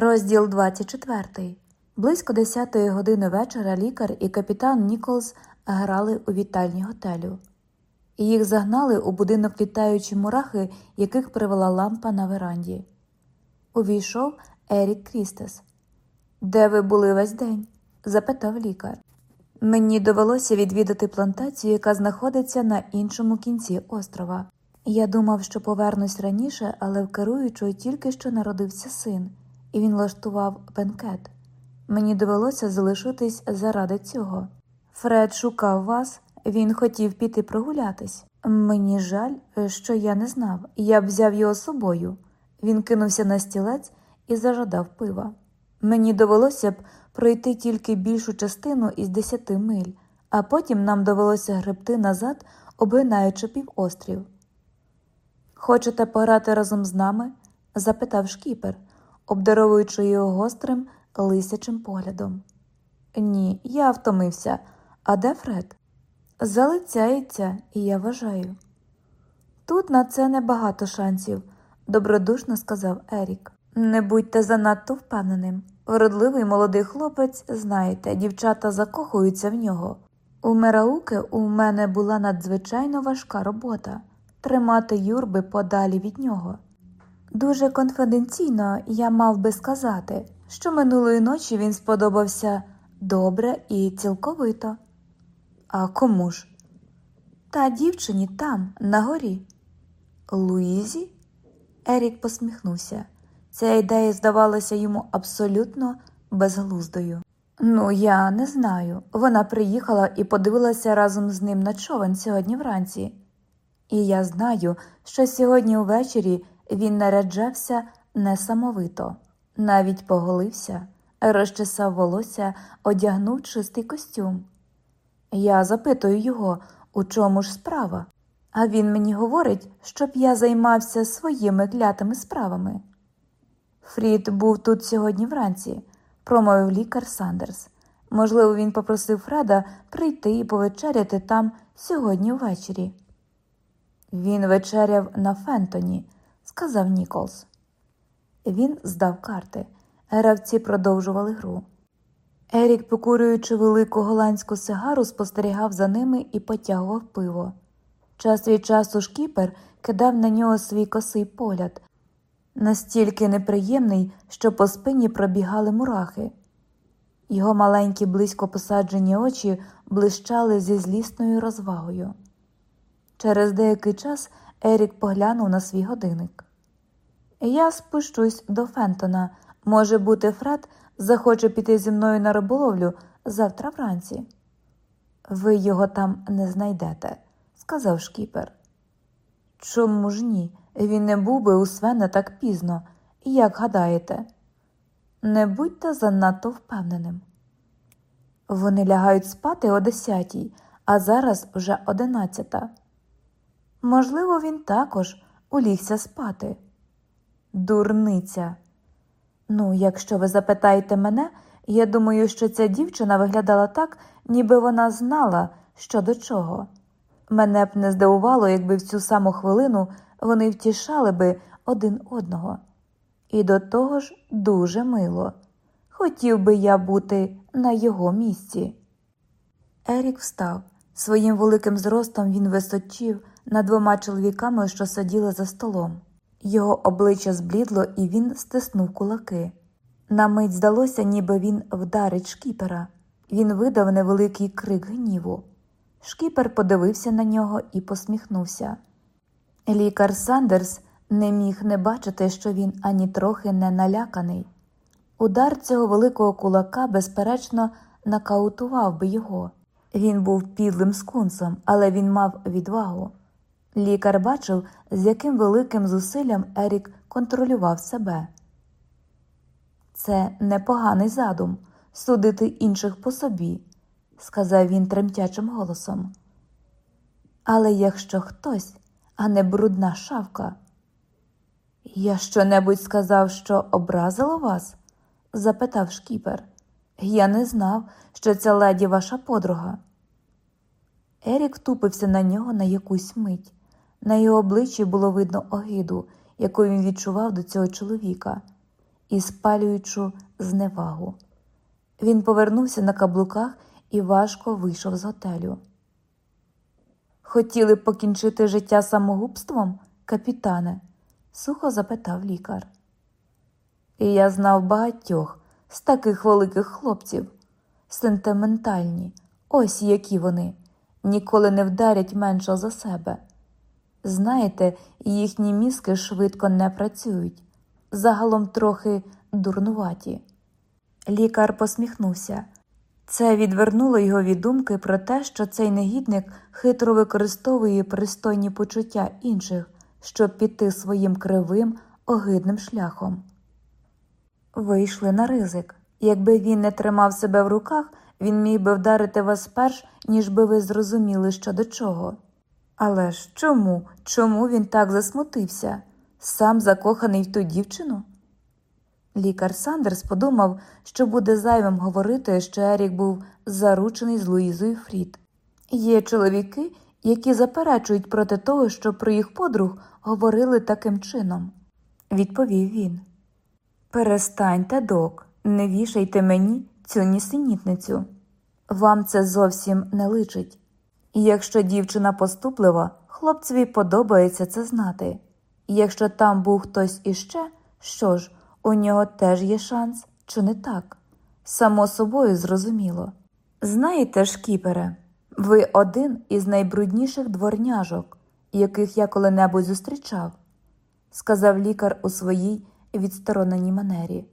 Розділ 24. Близько 10 години вечора лікар і капітан Ніколс грали у вітальні готелю. Їх загнали у будинок літаючі мурахи, яких привела лампа на веранді. Увійшов Ерік Крістес. Де ви були весь день? запитав лікар. Мені довелося відвідати плантацію, яка знаходиться на іншому кінці острова. Я думав, що повернусь раніше, але в керуючого тільки що народився син, і він влаштував бенкет. Мені довелося залишитись заради цього. Фред шукав вас, він хотів піти прогулятись. Мені жаль, що я не знав. Я б взяв його з собою. Він кинувся на стілець і зажадав пива. Мені довелося б пройти тільки більшу частину із десяти миль, а потім нам довелося гребти назад, обгинаючи півострів. Хочете пограти разом з нами? запитав шкіпер, обдаровуючи його гострим лисячим поглядом. Ні, я втомився. А де Фред? Залицяється, і я вважаю. Тут на це небагато шансів, добродушно сказав Ерік. Не будьте занадто впевненим. Вродливий молодий хлопець, знаєте, дівчата закохуються в нього. У Мерауки у мене була надзвичайно важка робота тримати юрби подалі від нього. Дуже конфіденційно я мав би сказати, що минулої ночі він сподобався добре і цілковито. А кому ж? Та дівчині там, на горі. Луїзі? Ерік посміхнувся. Ця ідея здавалася йому абсолютно безглуздою. Ну, я не знаю. Вона приїхала і подивилася разом з ним на човен сьогодні вранці. І я знаю, що сьогодні увечері він наряджався несамовито, навіть поголився, розчесав волосся, одягнув чистий костюм. Я запитую його, у чому ж справа, а він мені говорить, щоб я займався своїми клятими справами. Фрід був тут сьогодні вранці, промовив лікар Сандерс. Можливо, він попросив Фреда прийти і повечеряти там сьогодні ввечері. Він вечеряв на Фентоні, сказав Ніколс. Він здав карти. Гравці продовжували гру. Ерік, покурюючи велику голландську сигару, спостерігав за ними і потягував пиво. Час від часу шкіпер кидав на нього свій косий погляд, настільки неприємний, що по спині пробігали мурахи. Його маленькі близько посаджені очі блищали зі злісною розвагою. Через деякий час Ерік поглянув на свій годинник. Я спущусь до Фентона. Може бути, Фред захоче піти зі мною на риболовлю завтра вранці. Ви його там не знайдете, сказав шкіпер. Чому ж ні? Він не був би у Свена так пізно, як гадаєте? Не будьте занадто впевненим. Вони лягають спати о десятій, а зараз вже одинадцята. Можливо, він також улігся спати. Дурниця. Ну, якщо ви запитаєте мене, я думаю, що ця дівчина виглядала так, ніби вона знала, що до чого. Мене б не здивувало, якби в цю саму хвилину вони втішали би один одного. І до того ж дуже мило. Хотів би я бути на його місці. Ерік встав. Своїм великим зростом він височив над двома чоловіками, що сиділи за столом. Його обличчя зблідло, і він стиснув кулаки. На мить здалося, ніби він вдарить шкіпера. Він видав невеликий крик гніву. Шкіпер подивився на нього і посміхнувся. Лікар Сандерс не міг не бачити, що він ані трохи не наляканий. Удар цього великого кулака, безперечно, нокаутував би його. Він був підлим скунсом, але він мав відвагу. Лікар бачив, з яким великим зусиллям Ерік контролював себе. Це непоганий задум судити інших по собі, сказав він тремтячим голосом. Але якщо хтось, а не брудна шавка. Я щонебудь сказав, що образило вас? запитав шкіпер. Я не знав, що ця леді ваша подруга. Ерік втупився на нього на якусь мить. На його обличчі було видно огиду, яку він відчував до цього чоловіка, і спалюючу зневагу. Він повернувся на каблуках і важко вийшов з готелю. Хотіли покінчити життя самогубством, капітане? сухо запитав лікар. І я знав багатьох з таких великих хлопців, сентиментальні, ось які вони, ніколи не вдарять менше за себе. Знаєте, їхні мізки швидко не працюють, загалом трохи дурнуваті. Лікар посміхнувся. Це відвернуло його від думки про те, що цей негідник хитро використовує пристойні почуття інших, щоб піти своїм кривим, огидним шляхом. Вийшли на ризик. Якби він не тримав себе в руках, він міг би вдарити вас перш, ніж би ви зрозуміли, що до чого. Але ж чому? Чому він так засмутився? Сам закоханий в ту дівчину? Лікар Сандерс подумав, що буде зайвим говорити, що Ерік був заручений з Луїзою Фрід. Є чоловіки, які заперечують проти того, що про їх подруг говорили таким чином, відповів він. Перестаньте, док, не вішайте мені цю нісенітницю. Вам це зовсім не личить. І якщо дівчина поступлива, хлопцеві подобається це знати. І якщо там був хтось іще, що ж, у нього теж є шанс, чи не так? Само собою зрозуміло. Знаєте ж, кіпере, ви один із найбрудніших дворняжок, яких я коли-небудь зустрічав, сказав лікар у своїй відстороненій манері.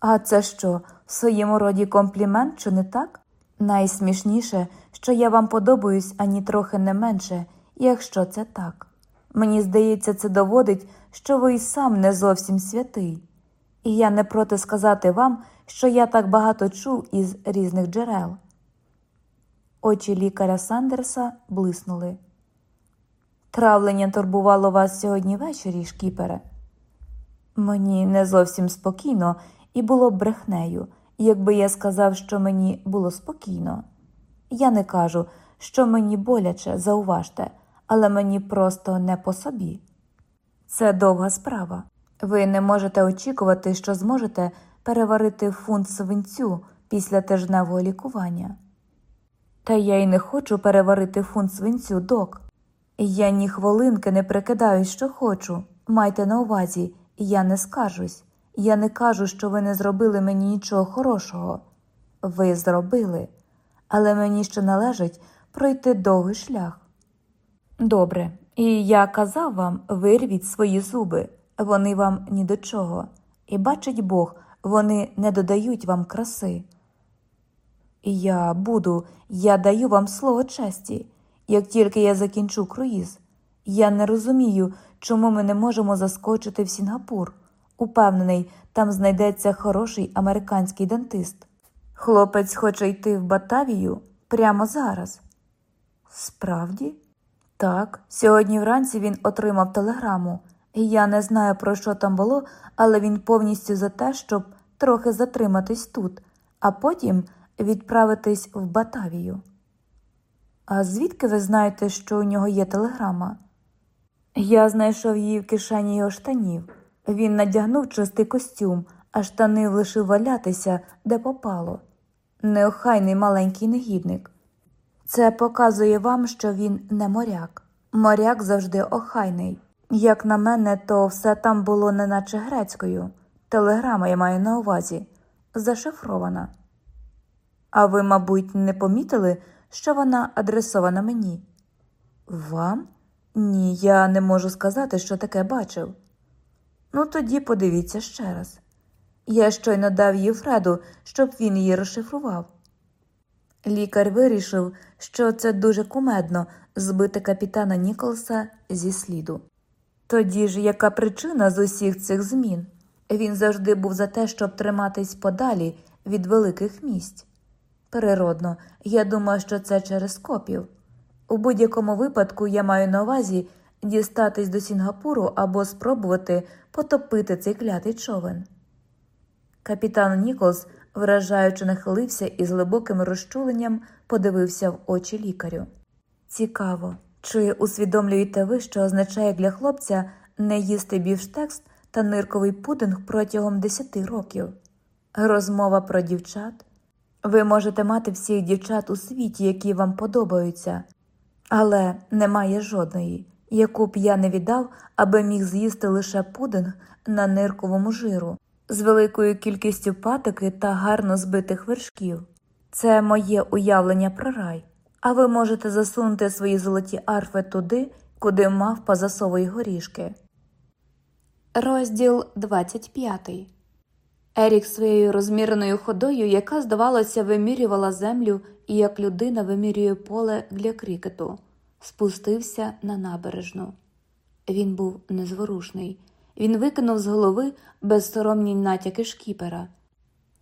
А це що, в своєму роді комплімент, чи не так? Найсмішніше, що я вам подобаюсь ані трохи не менше, якщо це так. Мені здається, це доводить, що ви й сам не зовсім святий, і я не проти сказати вам, що я так багато чув із різних джерел. Очі лікаря Сандерса блиснули. Травлення турбувало вас сьогодні ввечері, шкіпере. Мені не зовсім спокійно і було брехнею, якби я сказав, що мені було спокійно. Я не кажу, що мені боляче, зауважте, але мені просто не по собі. Це довга справа. Ви не можете очікувати, що зможете переварити фунт свинцю після тижневого лікування. Та я й не хочу переварити фунт свинцю, док. Я ні хвилинки не прикидаюсь, що хочу. Майте на увазі, я не скажусь. Я не кажу, що ви не зробили мені нічого хорошого. Ви зробили, але мені ще належить пройти довгий шлях. Добре, і я казав вам вирвіть свої зуби, вони вам ні до чого, і бачить Бог, вони не додають вам краси. Я буду, я даю вам слово честі, як тільки я закінчу круїз. Я не розумію, чому ми не можемо заскочити в Сінгапур. Упевнений, там знайдеться хороший американський дантист. Хлопець хоче йти в Батавію прямо зараз. Справді? Так, сьогодні вранці він отримав телеграму, я не знаю, про що там було, але він повністю за те, щоб трохи затриматись тут, а потім відправитись в Батавію. А звідки ви знаєте, що у нього є телеграма? Я знайшов її в кишені його штанів. Він надягнув чистий костюм, а штани лишив валятися, де попало. Неохайний маленький негідник. Це показує вам, що він не моряк. Моряк завжди охайний. Як на мене, то все там було неначе грецькою. Телеграма я маю на увазі, зашифрована. А ви, мабуть, не помітили, що вона адресована мені? Вам? Ні, я не можу сказати, що таке бачив. Ну, тоді подивіться ще раз. Я щойно дав її Фреду, щоб він її розшифрував. Лікар вирішив, що це дуже кумедно збити капітана Ніколса зі сліду. Тоді ж яка причина з усіх цих змін? Він завжди був за те, щоб триматись подалі від великих місць. Природно, я думаю, що це через копів. У будь-якому випадку я маю на увазі дістатись до Сінгапуру або спробувати потопити цей клятий човен. Капітан Ніколс, вражаючи, нахилився і з глибоким розчуленням подивився в очі лікарю. Цікаво, чи усвідомлюєте ви, що означає для хлопця не їсти бівштекс та нирковий пудинг протягом 10 років. Розмова про дівчат. Ви можете мати всіх дівчат у світі, які вам подобаються, але немає жодної, яку б я не віддав, аби міг з'їсти лише пудинг на нирковому жиру з великою кількістю патоки та гарно збитих вершків. Це моє уявлення про рай, а ви можете засунути свої золоті арфи туди, куди мавпа засовує горішки. Розділ 25 Ерік своєю розміреною ходою, яка, здавалося, вимірювала землю і як людина вимірює поле для крикету, спустився на набережну. Він був незворушний. Він викинув з голови безсоромні натяки шкіпера.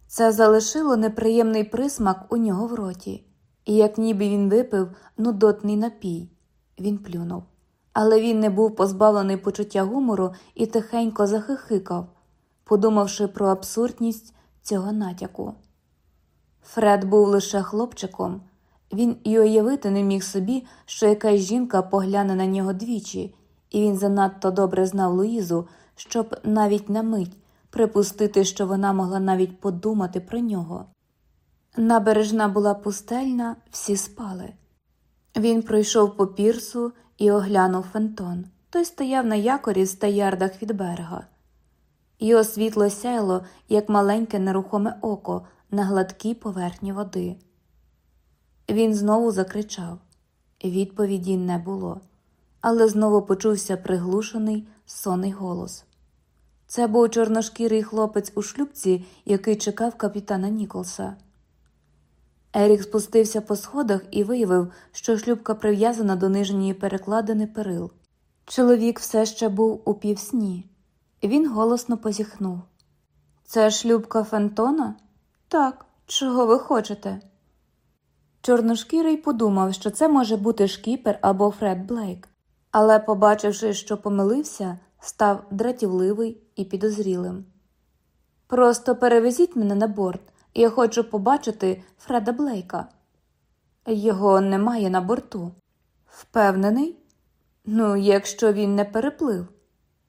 Це залишило неприємний присмак у нього в роті, і як ніби він випив нудотний напій, він плюнув. Але він не був позбавлений почуття гумору і тихенько захихикав, подумавши про абсурдність цього натяку. Фред був лише хлопчиком, він і уявити не міг собі, що якась жінка погляне на нього двічі, і він занадто добре знав Луїзу, щоб навіть на мить припустити, що вона могла навіть подумати про нього. Набережна була пустельна, всі спали. Він пройшов по пірсу і оглянув фентон. Той стояв на якорі ста ярдах від берега. Його світло сяяло, як маленьке нерухоме око на гладкій поверхні води. Він знову закричав. Відповіді не було, але знову почувся приглушений сонний голос. Це був чорношкірий хлопець у шлюбці, який чекав капітана Ніколса. Ерік спустився по сходах і виявив, що шлюбка прив'язана до нижньої перекладини перил. Чоловік все ще був у півсні. Він голосно позіхнув. Це шлюбка Фентона? Так, чого ви хочете? Чорношкірий подумав, що це може бути шкіпер або Фред Блейк, але, побачивши, що помилився, став дратівливий і підозрілим. Просто перевезіть мене на борт, я хочу побачити Фреда Блейка. Його немає на борту. Впевнений? Ну, якщо він не переплив.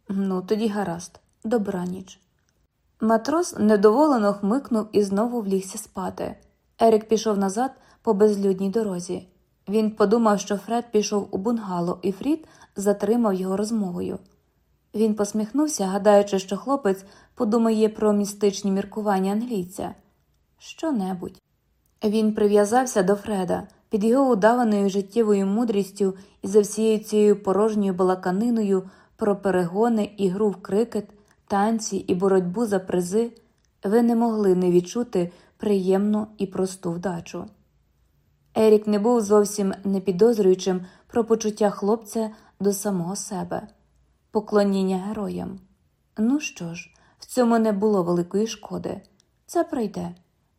Ну, тоді гаразд, добраніч. Матрос недоволено хмикнув і знову влігся спати. Ерік пішов назад по безлюдній дорозі. Він подумав, що Фред пішов у бунгало, і Фрід затримав його розмовою. Він посміхнувся, гадаючи, що хлопець подумає про містичні міркування англійця. Що небудь. Він прив'язався до Фреда під його удаваною життєвою мудрістю і за всією цією порожньою балаканиною про перегони, ігру в крикет, танці і боротьбу за призи, ви не могли не відчути приємну і просту вдачу. Ерік не був зовсім непідозрюючим про почуття хлопця до самого себе, поклоніння героям. Ну що ж, в цьому не було великої шкоди. Це пройде.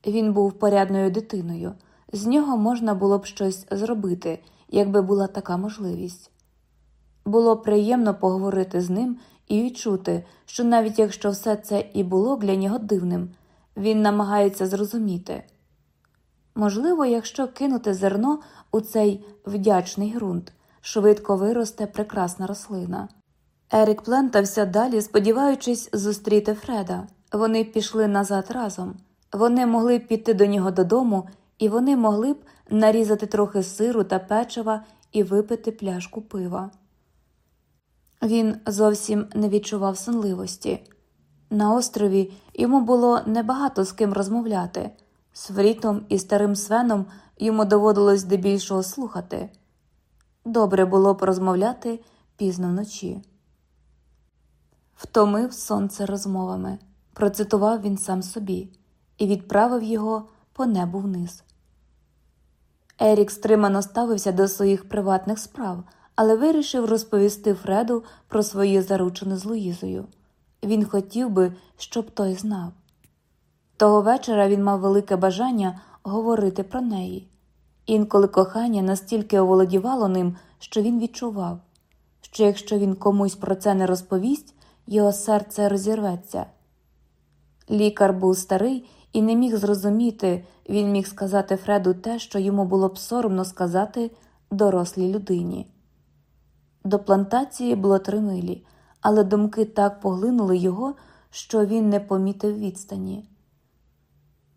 Він був порядною дитиною, з нього можна було б щось зробити, якби була така можливість. Було приємно поговорити з ним і відчути, що навіть якщо все це і було для нього дивним, він намагається зрозуміти. Можливо, якщо кинути зерно у цей вдячний ґрунт, швидко виросте прекрасна рослина. Ерік плентався далі, сподіваючись зустріти Фреда. Вони пішли назад разом. Вони могли б піти до нього додому, і вони могли б нарізати трохи сиру та печива і випити пляшку пива. Він зовсім не відчував сонливості. На острові йому було небагато з ким розмовляти. З Фрітом і старим свеном йому доводилось здебільшого слухати. Добре було б розмовляти пізно вночі. Втомив сонце розмовами, процитував він сам собі і відправив його по небу вниз. Ерік стримано ставився до своїх приватних справ, але вирішив розповісти Фреду про свої заручини з Луїзою. Він хотів би, щоб той знав. Того вечора він мав велике бажання говорити про неї. Інколи кохання настільки оволодівало ним, що він відчував, що якщо він комусь про це не розповість, його серце розірветься. Лікар був старий і не міг зрозуміти, він міг сказати Фреду те, що йому було б соромно сказати дорослій людині. До плантації було три милі, але думки так поглинули його, що він не помітив відстані.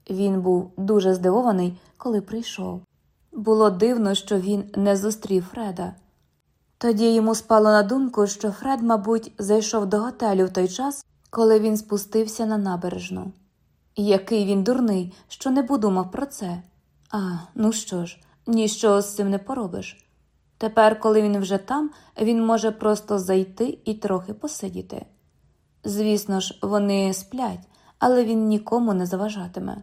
Він був дуже здивований, коли прийшов. Було дивно, що він не зустрів Фреда. Тоді йому спало на думку, що Фред, мабуть, зайшов до готелю в той час, коли він спустився на набережну. Який він дурний, що не подумав про це. А, ну що ж, нічого з цим не поробиш. Тепер, коли він вже там, він може просто зайти і трохи посидіти. Звісно ж, вони сплять, але він нікому не заважатиме.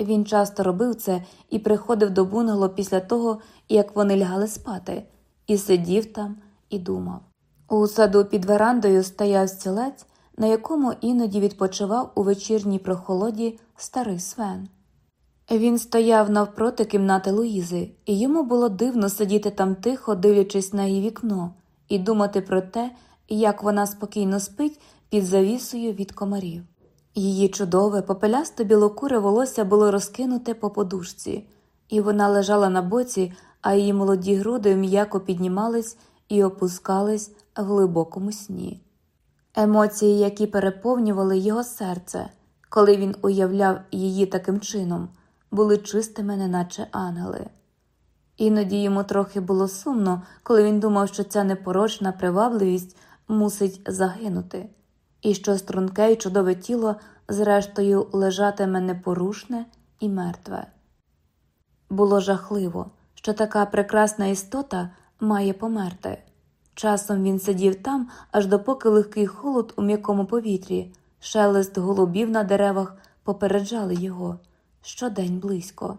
Він часто робив це і приходив до бунгало після того, як вони лягали спати, і сидів там і думав. У саду під верандою стояв стілець, на якому іноді відпочивав у вечірній прохолоді старий свен. Він стояв навпроти кімнати Луїзи, і йому було дивно сидіти там тихо, дивлячись на її вікно, і думати про те, як вона спокійно спить під завісою від комарів. Її чудове, попелясто білокуре волосся було розкинуте по подушці, і вона лежала на боці, а її молоді груди м'яко піднімались і опускались в глибокому сні. Емоції, які переповнювали його серце, коли він уявляв її таким чином, були чистими, неначе ангели. Іноді йому трохи було сумно, коли він думав, що ця непорочна привабливість мусить загинути, і що струнке й чудове тіло, зрештою, лежатиме непорушне і мертве. Було жахливо, що така прекрасна істота має померти. Часом він сидів там, аж допоки легкий холод у м'якому повітрі, шелест голубів на деревах попереджали його щодень близько.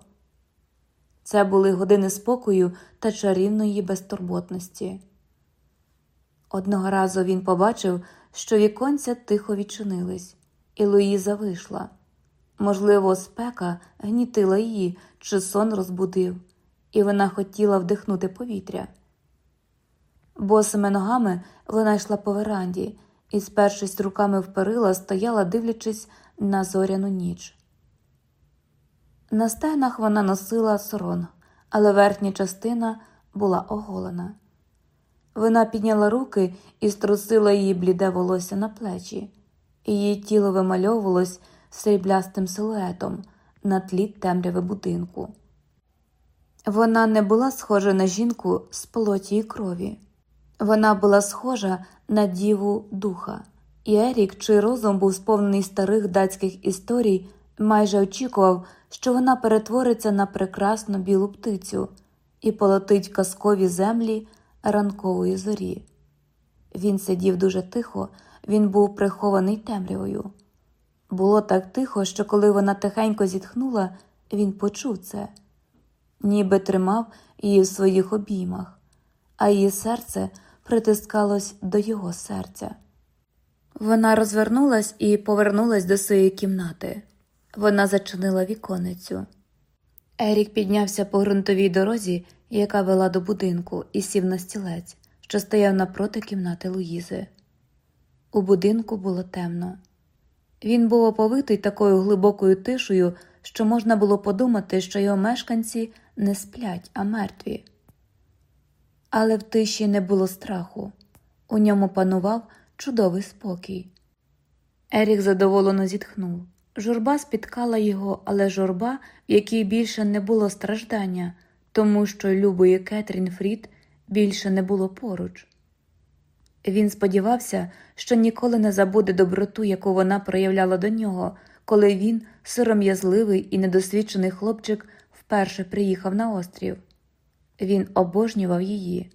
Це були години спокою та чарівної безтурботності. Одного разу він побачив, що віконця тихо відчинились, і Луїза вийшла. Можливо, спека гнітила її, чи сон розбудив, і вона хотіла вдихнути повітря. Босими ногами вона йшла по веранді і, спершись руками в перила, стояла, дивлячись на зоряну ніч. На стегнах вона носила сорон, але верхня частина була оголена. Вона підняла руки і струсила її бліде волосся на плечі, її тіло вимальовувалось сріблястим силуетом на тлі темряви будинку. Вона не була схожа на жінку з плоті і крові. Вона була схожа на діву духа, і Ерік, чий розум був сповнений старих датських історій, майже очікував, що вона перетвориться на прекрасну білу птицю і полетить казкові землі ранкової зорі. Він сидів дуже тихо, він був прихований темрявою. Було так тихо, що коли вона тихенько зітхнула, він почув це, ніби тримав її в своїх обіймах, а її серце притискалось до його серця. Вона розвернулась і повернулась до своєї кімнати. Вона зачинила віконицю. Ерік піднявся по ґрунтовій дорозі, яка вела до будинку, і сів на стілець, що стояв напроти кімнати Луїзи. У будинку було темно. Він був оповитий такою глибокою тишею, що можна було подумати, що його мешканці не сплять, а мертві. Але в тиші не було страху, у ньому панував чудовий спокій. Ерік задоволено зітхнув. Журба спіткала його, але журба, в якій більше не було страждання, тому що любої Кетрін Фрід більше не було поруч. Він сподівався, що ніколи не забуде доброту, яку вона проявляла до нього, коли він, сором'язливий і недосвідчений хлопчик, вперше приїхав на острів. Він обожнював її.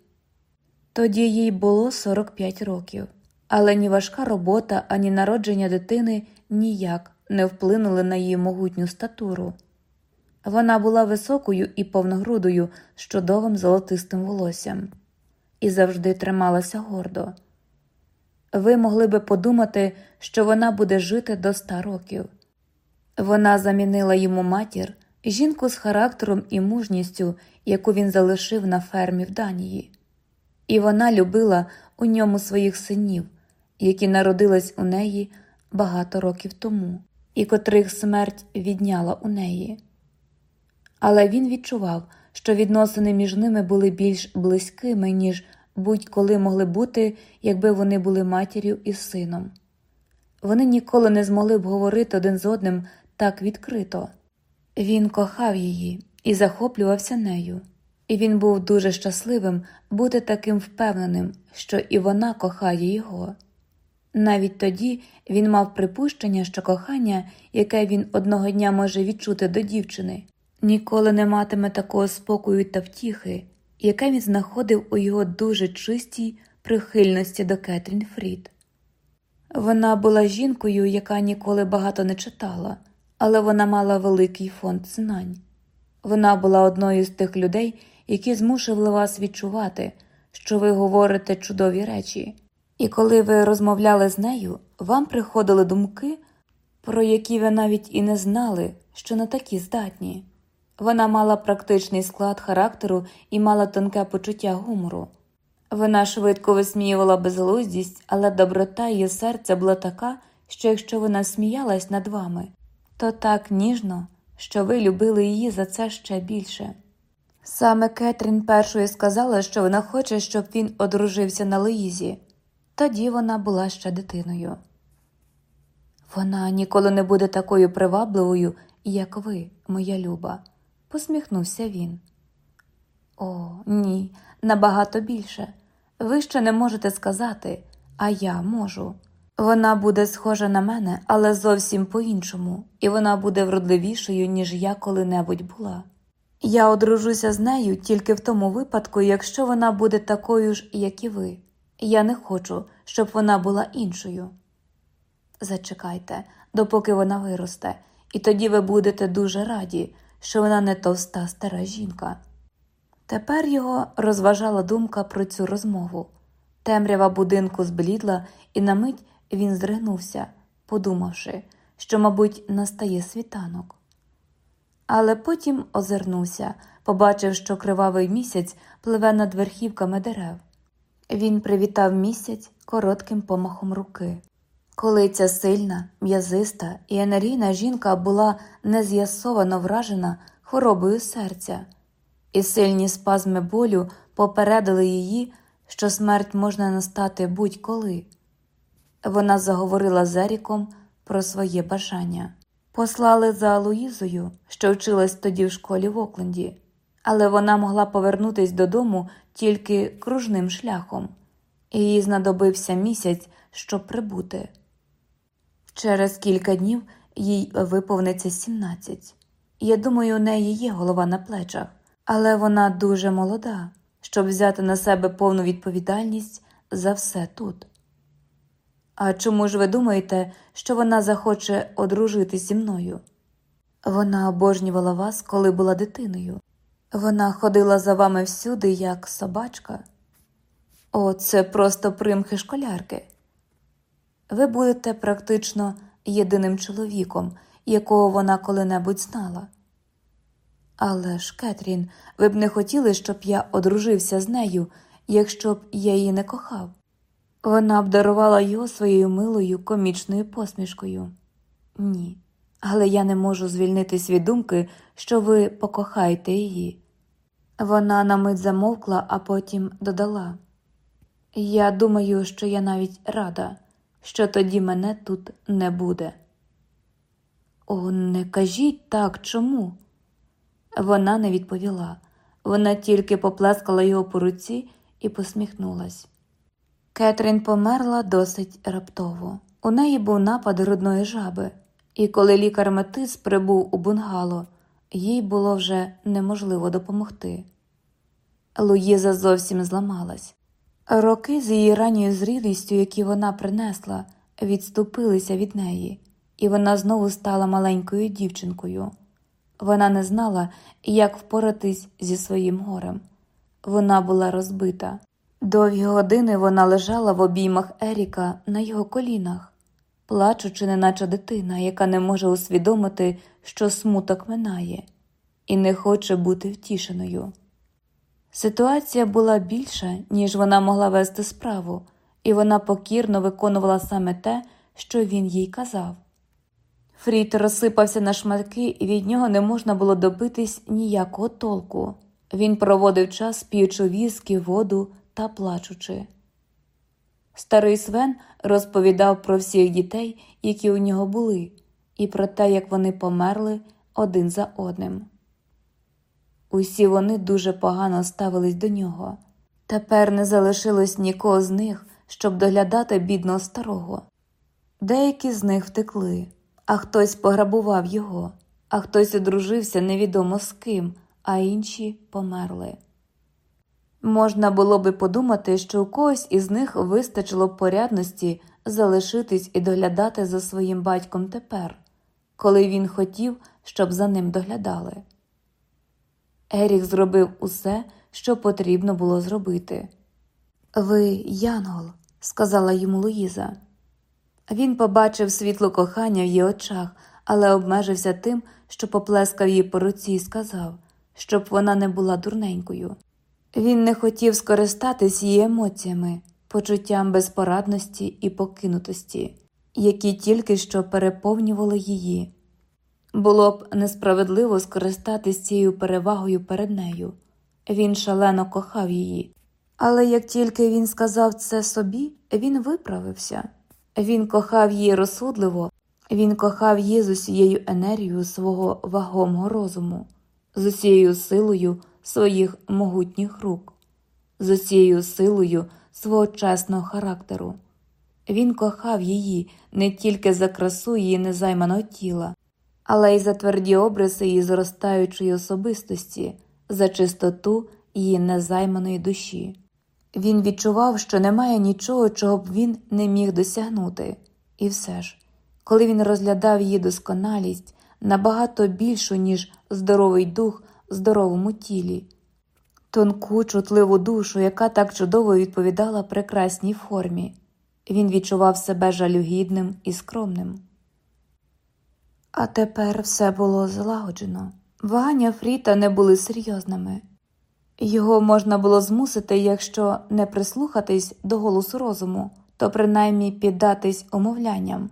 Тоді їй було 45 років, але ні важка робота, ані народження дитини ніяк не вплинули на її могутню статуру. Вона була високою і повногрудою з чудовим золотистим волоссям і завжди трималася гордо. Ви могли би подумати, що вона буде жити до ста років. Вона замінила йому матір, жінку з характером і мужністю, яку він залишив на фермі в Данії, і вона любила у ньому своїх синів, які народились у неї багато років тому, і котрих смерть відняла у неї. Але він відчував, що відносини між ними були більш близькими, ніж будь-коли могли бути, якби вони були матір'ю і сином. Вони ніколи не змогли б говорити один з одним так відкрито. Він кохав її і захоплювався нею, і він був дуже щасливим бути таким впевненим, що і вона кохає його. Навіть тоді він мав припущення, що кохання, яке він одного дня може відчути до дівчини, ніколи не матиме такого спокою та втіхи, яке він знаходив у його дуже чистій прихильності до Кетрін Фрід. Вона була жінкою, яка ніколи багато не читала, але вона мала великий фонд знань. Вона була одною з тих людей, які змушували вас відчувати, що ви говорите чудові речі, і коли ви розмовляли з нею, вам приходили думки, про які ви навіть і не знали, що на такі здатні. Вона мала практичний склад характеру і мала тонке почуття гумору. Вона швидко висміювала безглуздість, але доброта її серця була така, що якщо вона сміялась над вами, то так ніжно, що ви любили її за це ще більше. Саме Кетрін першою сказала, що вона хоче, щоб він одружився на Луїзі. Тоді вона була ще дитиною. Вона ніколи не буде такою привабливою, як ви, моя люба, посміхнувся він. О, ні, набагато більше. Ви ще не можете сказати, а я можу. Вона буде схожа на мене, але зовсім по-іншому, і вона буде вродливішою, ніж я коли-небудь була. Я одружуся з нею тільки в тому випадку, якщо вона буде такою ж, як і ви. Я не хочу, щоб вона була іншою. Зачекайте, допоки вона виросте, і тоді ви будете дуже раді, що вона не товста стара жінка. Тепер його розважала думка про цю розмову. Темрява будинку зблідла, і на мить він здригнувся, подумавши, що, мабуть, настає світанок. Але потім озирнувся, побачив, що кривавий місяць пливе над верхівками дерев. Він привітав місяць коротким помахом руки. Коли ця сильна, м'язиста і енергійна жінка була нез'ясовано вражена хворобою серця, і сильні спазми болю попередили її, що смерть можна настати будь-коли. Вона заговорила з Еріком про своє бажання. Послали за Луїзою, що вчилась тоді в школі в Окленді, але вона могла повернутись додому тільки кружним шляхом, і їй знадобився місяць, щоб прибути. Через кілька днів їй виповниться 17. Я думаю, у неї є голова на плечах, але вона дуже молода, щоб взяти на себе повну відповідальність за все тут. А чому ж ви думаєте, що вона захоче одружитись зі мною? Вона обожнювала вас, коли була дитиною. Вона ходила за вами всюди, як собачка. О, це просто примхи школярки. Ви будете практично єдиним чоловіком, якого вона коли-небудь знала. Але ж, Кетрін, ви б не хотіли, щоб я одружився з нею, якщо б я її не кохав. Вона обдарувала його своєю милою комічною посмішкою. Ні, але я не можу звільнитись від думки, що ви покохаєте її. Вона на мить замовкла, а потім додала Я думаю, що я навіть рада, що тоді мене тут не буде. О, не кажіть так чому? Вона не відповіла. Вона тільки поплескала його по руці і посміхнулась. Кетрін померла досить раптово. У неї був напад грудної жаби, і коли лікар Метис прибув у бунгало, їй було вже неможливо допомогти. Луїза зовсім зламалась. Роки з її ранньою зрілістю, які вона принесла, відступилися від неї, і вона знову стала маленькою дівчинкою. Вона не знала, як впоратись зі своїм горем. Вона була розбита. Довгі години вона лежала в обіймах Еріка на його колінах, плачучи, неначе дитина, яка не може усвідомити, що смуток минає, і не хоче бути втішеною. Ситуація була більша, ніж вона могла вести справу, і вона покірно виконувала саме те, що він їй казав. Фрід розсипався на шматки, і від нього не можна було добитись ніякого толку. Він проводив час, п'ючи віскі, воду та плачучи. Старий Свен розповідав про всіх дітей, які у нього були, і про те, як вони померли один за одним. Усі вони дуже погано ставились до нього. Тепер не залишилось нікого з них, щоб доглядати бідного старого. Деякі з них втекли, а хтось пограбував його, а хтось одружився невідомо з ким, а інші померли. Можна було би подумати, що у когось із них вистачило порядності залишитись і доглядати за своїм батьком тепер, коли він хотів, щоб за ним доглядали. Ерік зробив усе, що потрібно було зробити. Ви, Янгол, сказала йому Луїза. Він побачив світло кохання в її очах, але обмежився тим, що поплескав її по руці і сказав, щоб вона не була дурненькою. Він не хотів скористатись її емоціями, почуттям безпорадності і покинутості, які тільки що переповнювали її. Було б несправедливо скористатись цією перевагою перед нею. Він шалено кохав її. Але як тільки він сказав це собі, він виправився. Він кохав її розсудливо, він кохав її з усією енергією свого вагомого розуму, з усією силою своїх могутніх рук, з усією силою свого чесного характеру. Він кохав її не тільки за красу її незайманого тіла, але й за тверді обриси її зростаючої особистості, за чистоту її незайманої душі. Він відчував, що немає нічого, чого б він не міг досягнути, і все ж, коли він розглядав її досконалість набагато більшу, ніж здоровий дух в здоровому тілі, тонку, чутливу душу, яка так чудово відповідала прекрасній формі, він відчував себе жалюгідним і скромним. А тепер все було злагоджено. Вагання Фріта не були серйозними. Його можна було змусити, якщо не прислухатись до голосу розуму, то принаймні піддатись умовлянням.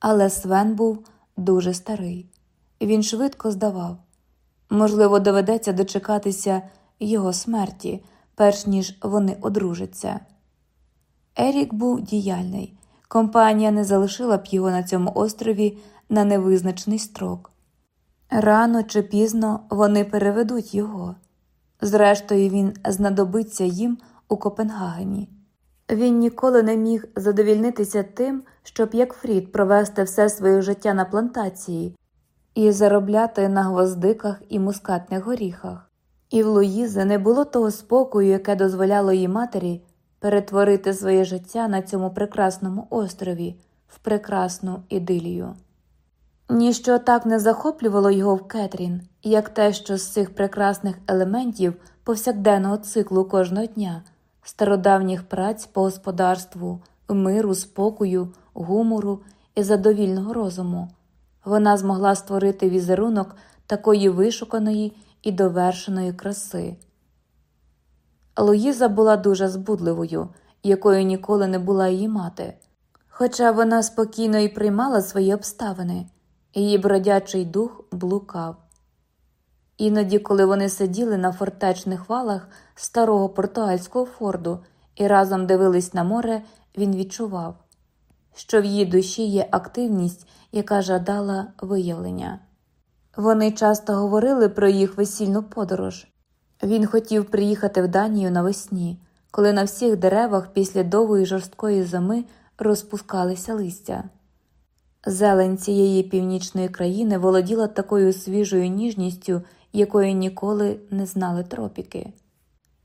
Але Свен був дуже старий, він швидко здавав можливо, доведеться дочекатися його смерті, перш ніж вони одружаться. Ерік був діяльний, компанія не залишила б його на цьому острові на невизначений строк. Рано чи пізно вони переведуть його. Зрештою, він знадобиться їм у Копенгагені. Він ніколи не міг задовільнитися тим, щоб як Фрід провести все своє життя на плантації і заробляти на гвоздиках і мускатних горіхах. І в Луїзи не було того спокою, яке дозволяло їй матері перетворити своє життя на цьому прекрасному острові в прекрасну ідилію. Ніщо так не захоплювало його в Кетрін, як те, що з цих прекрасних елементів повсякденного циклу кожного дня, стародавніх праць по господарству, миру, спокою, гумору і задовільного розуму, вона змогла створити візерунок такої вишуканої і довершеної краси. Луїза була дуже збудливою, якою ніколи не була її мати, хоча вона спокійно і приймала свої обставини, її бродячий дух блукав. Іноді, коли вони сиділи на фортечних валах старого португальського форду і разом дивились на море, він відчував, що в її душі є активність, яка жадала виявлення. Вони часто говорили про їх весільну подорож. Він хотів приїхати в Данію навесні, коли на всіх деревах після довгої жорсткої зими розпускалися листя. Зелень цієї північної країни володіла такою свіжою ніжністю, якої ніколи не знали тропіки.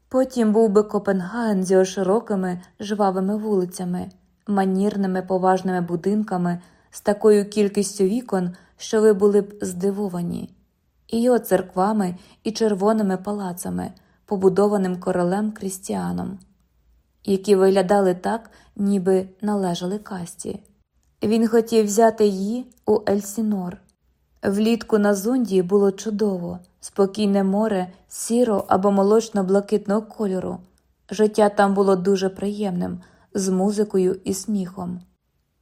Потім був би Копенгаген з його широкими жвавими вулицями, манірними поважними будинками з такою кількістю вікон, що ви були б здивовані, і його церквами і червоними палацами, побудованим королем Крістіаном, які виглядали так, ніби належали казці. Він хотів взяти її у Ельсінор. Влітку на зунді було чудово, спокійне море, сіро або молочно-блакитного кольору. Життя там було дуже приємним, з музикою і сміхом.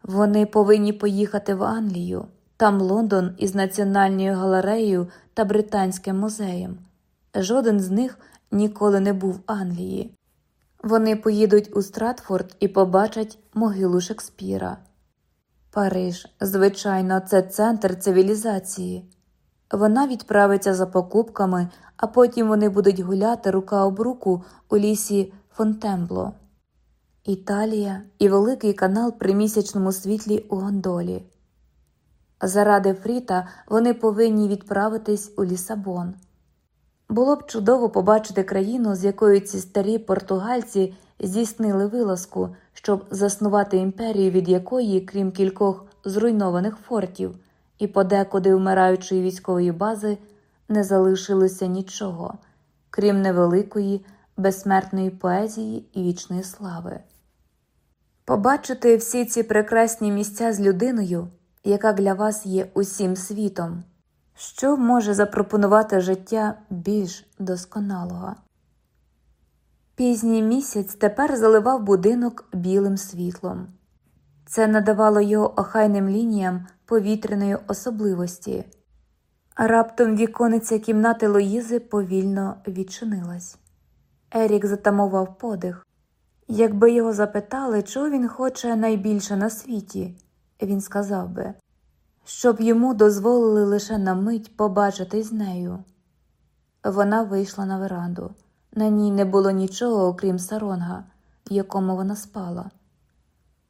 Вони повинні поїхати в Англію, там Лондон із Національною галереєю та Британським музеєм. Жоден з них ніколи не був в Англії. Вони поїдуть у Стратфорд і побачать могилу Шекспіра. Париж, звичайно, це центр цивілізації. Вона відправиться за покупками, а потім вони будуть гуляти рука об руку у лісі Фонтембло. Італія і великий канал при місячному світлі у гондолі. Заради Фріта вони повинні відправитись у Лісабон. Було б чудово побачити країну, з якою ці старі португальці здійснили вилазку, щоб заснувати імперію, від якої, крім кількох зруйнованих фортів і подекуди вмираючої військової бази, не залишилося нічого, крім невеликої, безсмертної поезії і вічної слави. Побачити всі ці прекрасні місця з людиною, яка для вас є усім світом. Що може запропонувати життя більш досконалого? Пізній місяць тепер заливав будинок білим світлом. Це надавало його охайним лініям повітряної особливості, раптом вікониця кімнати Лоїзи повільно відчинилась. Ерік затамував подих. Якби його запитали, чого він хоче найбільше на світі, він сказав би щоб йому дозволили лише на мить побачити з нею. Вона вийшла на веранду. На ній не було нічого, окрім саронга, в якому вона спала.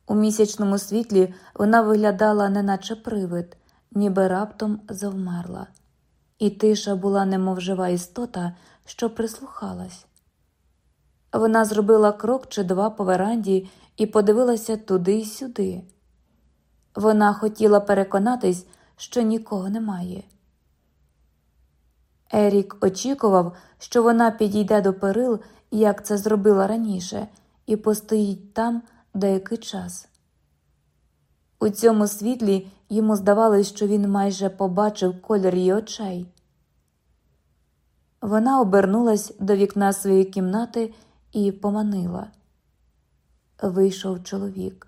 У місячному світлі вона виглядала неначе привид, ніби раптом завмерла, і тиша була немов жива істота, що прислухалась. Вона зробила крок чи два по веранді і подивилася туди й сюди. Вона хотіла переконатись, що нікого немає. Ерік очікував, що вона підійде до перил, як це зробила раніше, і постоїть там деякий час. У цьому світлі йому здавалось, що він майже побачив колір її очей. Вона обернулась до вікна своєї кімнати і поманила. Вийшов чоловік.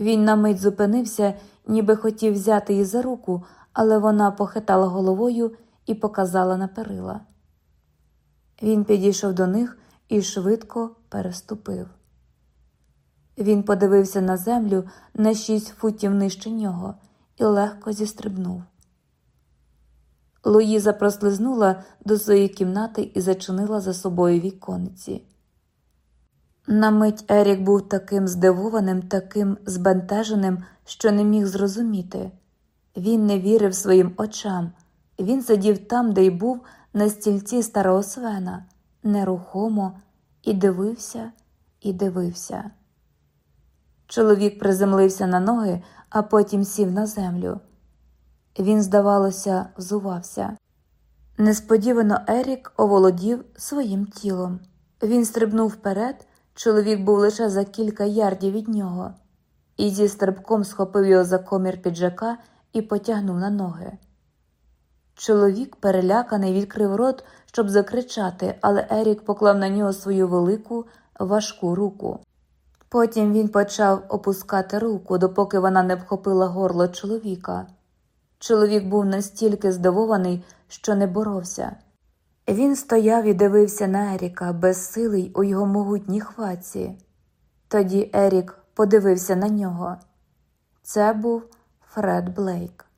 Він на мить зупинився, ніби хотів взяти її за руку, але вона похитала головою і показала на перила. Він підійшов до них і швидко переступив. Він подивився на землю на шість футів нижче нього і легко зістрибнув. Луїза прослизнула до своєї кімнати і зачинила за собою віконниці. На мить Ерік був таким здивованим, таким збентеженим, що не міг зрозуміти. Він не вірив своїм очам. Він сидів там, де й був, на стільці старого свена, нерухомо, і дивився, і дивився. Чоловік приземлився на ноги, а потім сів на землю. Він, здавалося, взувався. Несподівано Ерік оволодів своїм тілом. Він стрибнув вперед. Чоловік був лише за кілька ярдів від нього, і зі стрибком схопив його за комір піджака і потягнув на ноги. Чоловік, переляканий, відкрив рот, щоб закричати, але Ерік поклав на нього свою велику, важку руку. Потім він почав опускати руку, допоки вона не вхопила горло чоловіка. Чоловік був настільки здивований, що не боровся. Він стояв і дивився на Еріка безсилий у його могутній хватці. Тоді Ерік подивився на нього. Це був Фред Блейк.